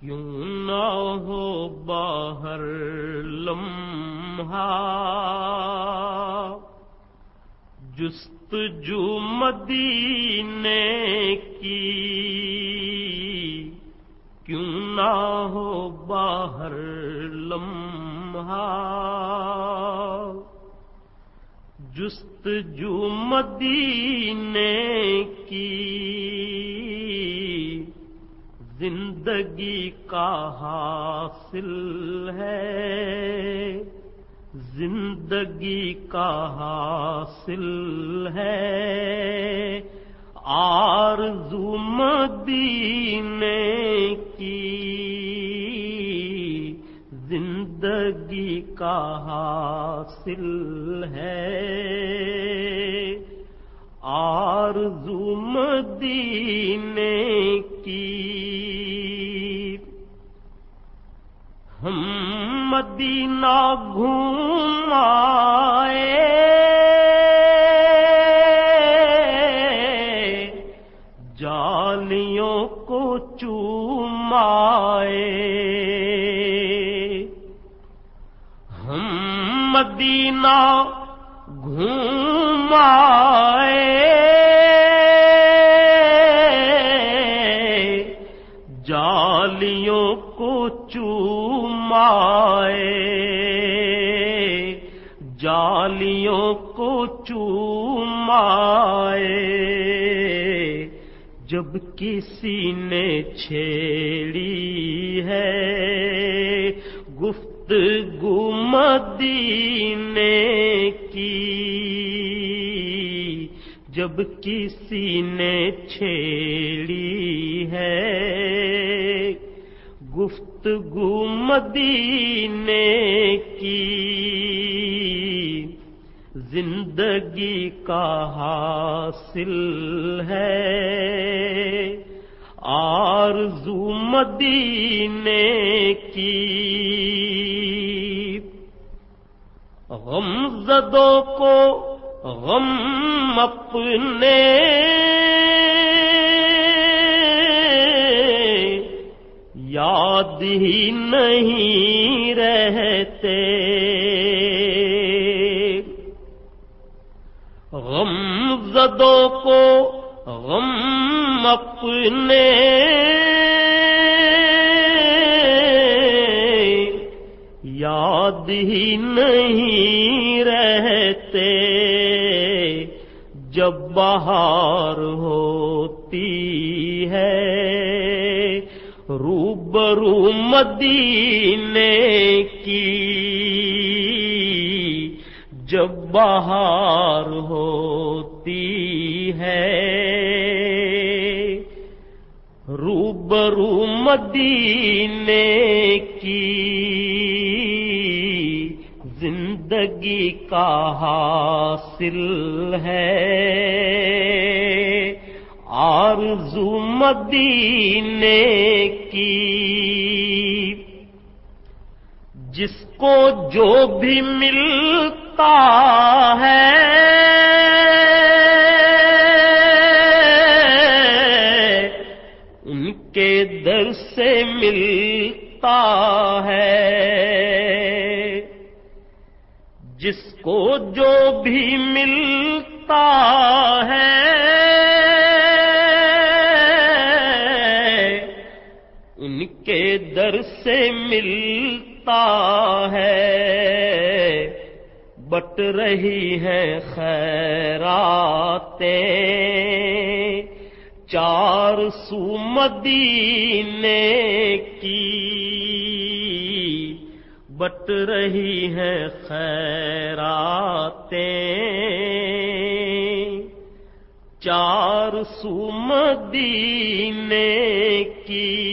کیوں نہ ہو باہر لمحہ؟ جست جو مدینے کی، کیوں نہ ہو باہر لمحہ؟ جست جو مدینے کی زندگی کا حاصل ہے۔ زندگی کا حاصل ہے۔ آرزو مدینے کی۔ زندگی کا حاصل ہے۔ آرزو مدینے کی۔ ہم مدینہ گھوم آئے جالیوں کو چومائے۔ ہم مدینہ گھوم آئے جالیوں کو چومائے۔ جب کسی نے چھیڑی ہے گفت مدینے کی۔ جب کسی نے چھیڑی ہے، گفتگو مدینے کی۔ زندگی کا حاصل ہے۔ آرزو مدینے کی غم زدوں کو غم اپنے یاد ہی نہیں رہتے۔ زدوں کو غم اپنے یاد ہی نہیں رہتے۔ جب بہار ہوتی ہے، روبرو مدینے کی، جب بہار روبرو مدینے کی زندگی کا حاصل ہے۔ آرزو مدینے ملتا ہے۔ جس کو جو بھی ملتا ہے، ان کے در سے ملتا ہے۔ بٹ رہی ہیں خیراتیں۔ چار سو مدینے کی بٹ رہی ہیں خیراتیں۔ چار سو مدینے کی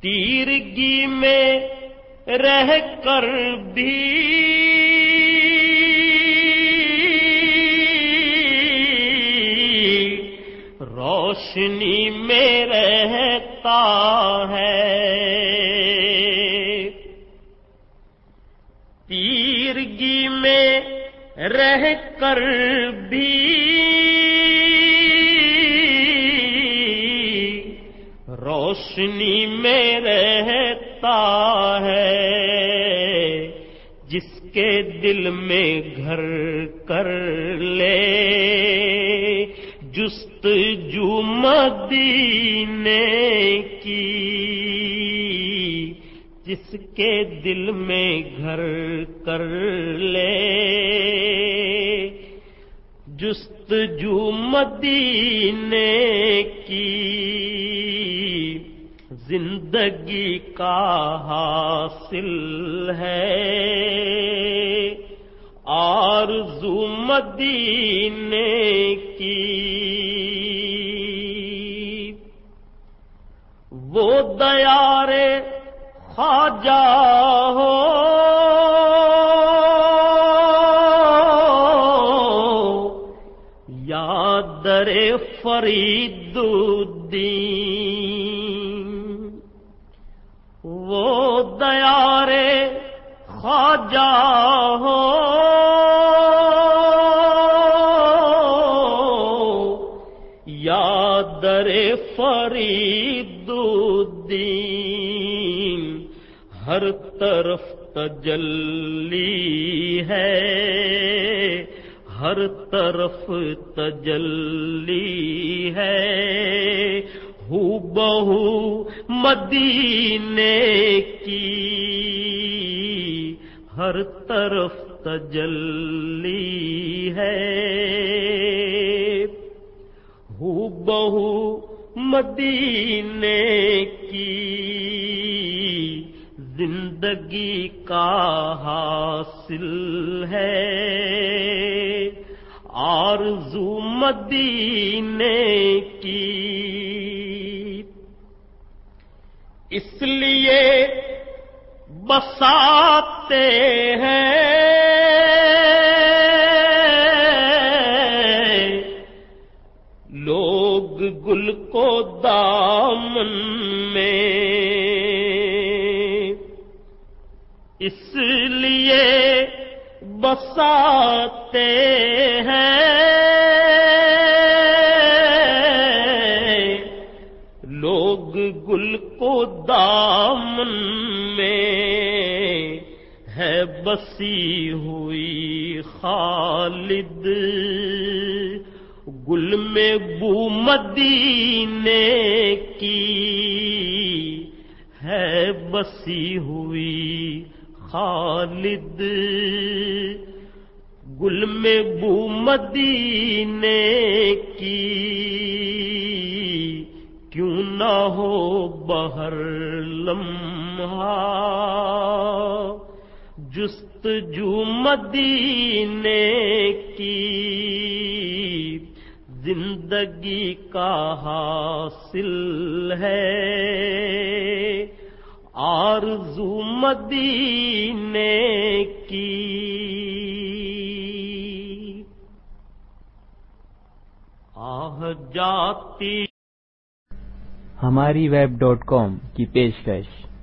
تیرگی میں رہ کر بھی روشنی میں رہتا ہے۔ تیرگی میں رہ کر بھی روشنی میں رہتا ہے۔ جس کے دل میں گھر کر لے جست جو مدینے کی، جس کے دل میں گھر کر لے۔ جست جو مدینے کی، زندگی کا حاصل ہے۔ آرزو مدینے کی وہ دیارے خواجہ ہو۔ یادر فرید الدین۔ یادر فرید الدین، ہر طرف تجلی ہے، ہر طرف تجلی ہے۔ ہو بہو مدینے کی، ہر طرف تجلی ہے۔ بہو مدینے کی زندگی کا حاصل ہے۔ آرزو مدینے کی۔ اس لیے بساتے ہیں۔ لوگ لوگ گل کو دامن میں اس لیے بساتے ہیں۔ لوگ گل کو دامن میں ہے بسی ہوئی خالد۔ گل میں بو مدینے کی ہے بسی ہوئی خالد۔ گل میں بو مدینے کی کیوں نہ ہو بہر لمحہ۔ جست جو مدینے کی زندگی کا حاصل ہے۔ آرزو مدینے کی۔ آہ جاتی۔ ہماری ویب ڈاٹ کام کی پیشکش۔